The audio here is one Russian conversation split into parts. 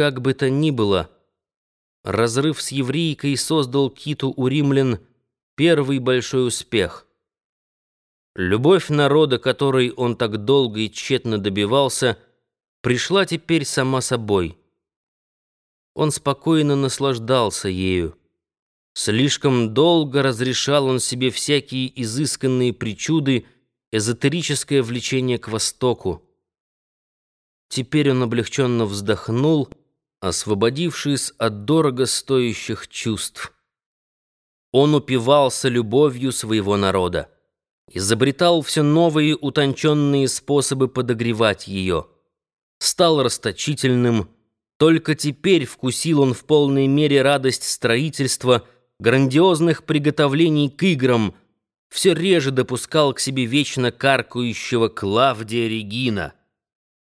Как бы то ни было, разрыв с еврейкой создал Киту у римлян первый большой успех. Любовь народа, которой он так долго и тщетно добивался, пришла теперь сама собой. Он спокойно наслаждался ею. Слишком долго разрешал он себе всякие изысканные причуды, эзотерическое влечение к Востоку. Теперь он облегченно вздохнул, освободившись от дорого стоящих чувств. Он упивался любовью своего народа, изобретал все новые утонченные способы подогревать ее, стал расточительным, только теперь вкусил он в полной мере радость строительства, грандиозных приготовлений к играм, все реже допускал к себе вечно каркающего Клавдия Регина.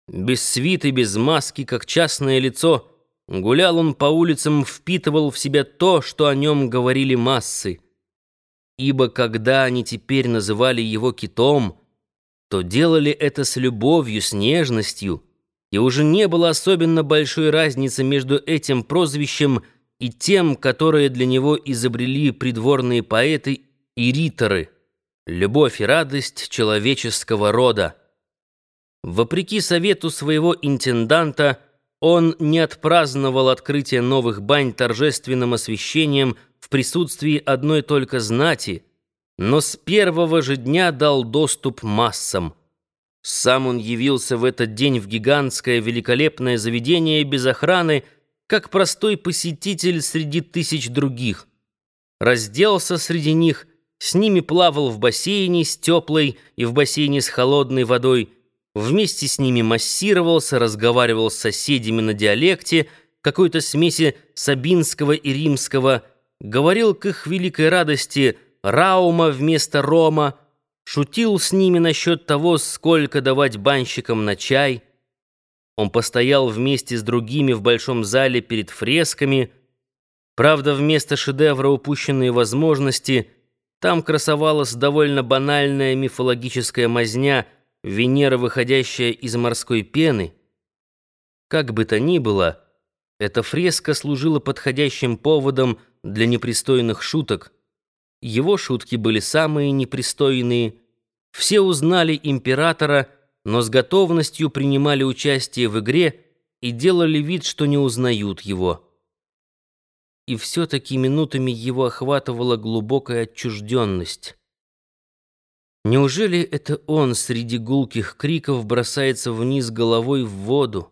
Без свиты, без маски, как частное лицо, гулял он по улицам, впитывал в себя то, что о нем говорили массы. Ибо когда они теперь называли его китом, то делали это с любовью, с нежностью, и уже не было особенно большой разницы между этим прозвищем и тем, которое для него изобрели придворные поэты и риторы — любовь и радость человеческого рода. Вопреки совету своего интенданта, он не отпраздновал открытие новых бань торжественным освящением в присутствии одной только знати, но с первого же дня дал доступ массам. Сам он явился в этот день в гигантское великолепное заведение без охраны, как простой посетитель среди тысяч других. Разделся среди них, с ними плавал в бассейне с теплой и в бассейне с холодной водой, Вместе с ними массировался, разговаривал с соседями на диалекте, какой-то смеси сабинского и римского, говорил к их великой радости «раума» вместо «рома», шутил с ними насчет того, сколько давать банщикам на чай. Он постоял вместе с другими в большом зале перед фресками. Правда, вместо шедевра упущенные возможности, там красовалась довольно банальная мифологическая мазня — Венера, выходящая из морской пены. Как бы то ни было, эта фреска служила подходящим поводом для непристойных шуток. Его шутки были самые непристойные. Все узнали императора, но с готовностью принимали участие в игре и делали вид, что не узнают его. И все-таки минутами его охватывала глубокая отчужденность. Неужели это он среди гулких криков бросается вниз головой в воду?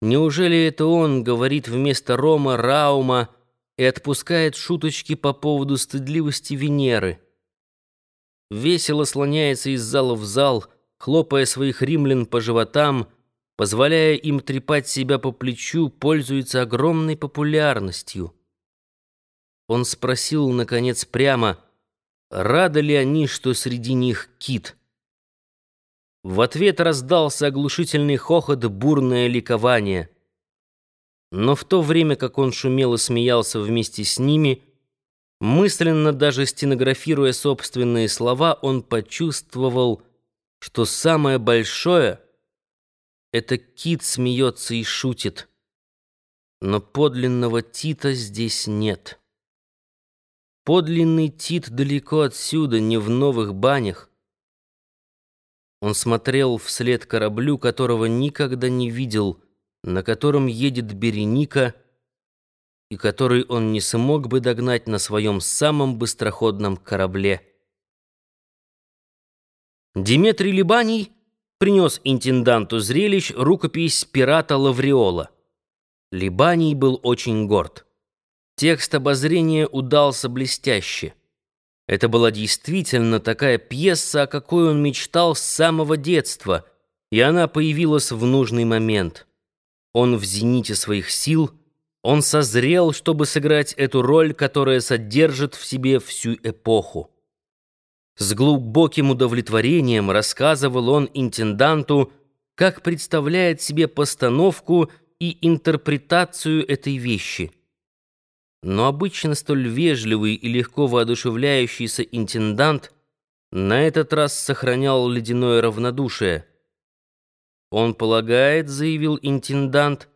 Неужели это он говорит вместо Рома Раума и отпускает шуточки по поводу стыдливости Венеры? Весело слоняется из зала в зал, хлопая своих римлян по животам, позволяя им трепать себя по плечу, пользуется огромной популярностью. Он спросил, наконец, прямо — Рады ли они, что среди них кит? В ответ раздался оглушительный хохот, бурное ликование. Но в то время, как он шумел и смеялся вместе с ними, мысленно даже стенографируя собственные слова, он почувствовал, что самое большое — это кит смеется и шутит. Но подлинного Тита здесь нет. Подлинный Тит далеко отсюда, не в новых банях. Он смотрел вслед кораблю, которого никогда не видел, на котором едет Береника, и который он не смог бы догнать на своем самом быстроходном корабле. Диметрий Либаний принес интенданту зрелищ рукопись пирата Лавриола. Либаний был очень горд. Текст обозрения удался блестяще. Это была действительно такая пьеса, о какой он мечтал с самого детства, и она появилась в нужный момент. Он в зените своих сил, он созрел, чтобы сыграть эту роль, которая содержит в себе всю эпоху. С глубоким удовлетворением рассказывал он интенданту, как представляет себе постановку и интерпретацию этой вещи — но обычно столь вежливый и легко воодушевляющийся интендант на этот раз сохранял ледяное равнодушие. «Он полагает, — заявил интендант,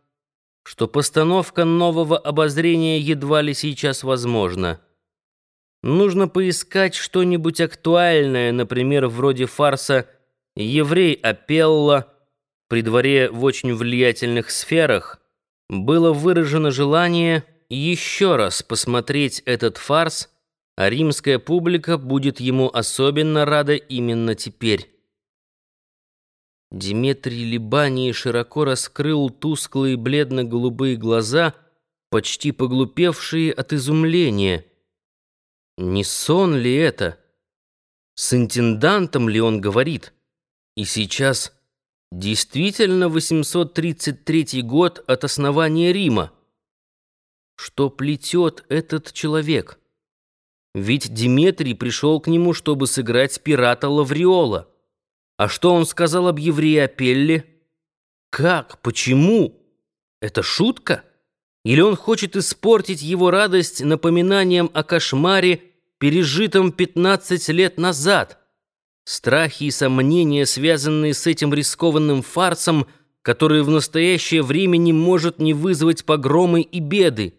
что постановка нового обозрения едва ли сейчас возможна. Нужно поискать что-нибудь актуальное, например, вроде фарса «Еврей Апелла» при дворе в очень влиятельных сферах было выражено желание еще раз посмотреть этот фарс, а римская публика будет ему особенно рада именно теперь. Диметрий Либаний широко раскрыл тусклые бледно-голубые глаза, почти поглупевшие от изумления. Не сон ли это? С интендантом ли он говорит? И сейчас действительно 833 год от основания Рима. Что плетет этот человек? Ведь Диметрий пришел к нему, чтобы сыграть пирата Лавриола. А что он сказал об еврее Апелле? Как? Почему? Это шутка? Или он хочет испортить его радость напоминанием о кошмаре, пережитом 15 лет назад? Страхи и сомнения, связанные с этим рискованным фарсом, который в настоящее время не может не вызвать погромы и беды.